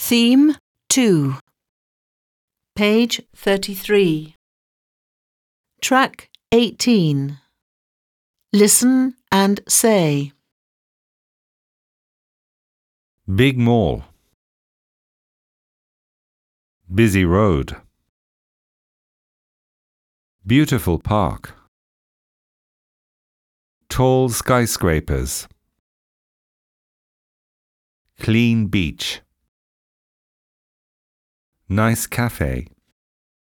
Theme 2 Page 33 Track 18 Listen and say Big mall. Busy road. Beautiful park. Tall skyscrapers. Clean beach. Nice cafe.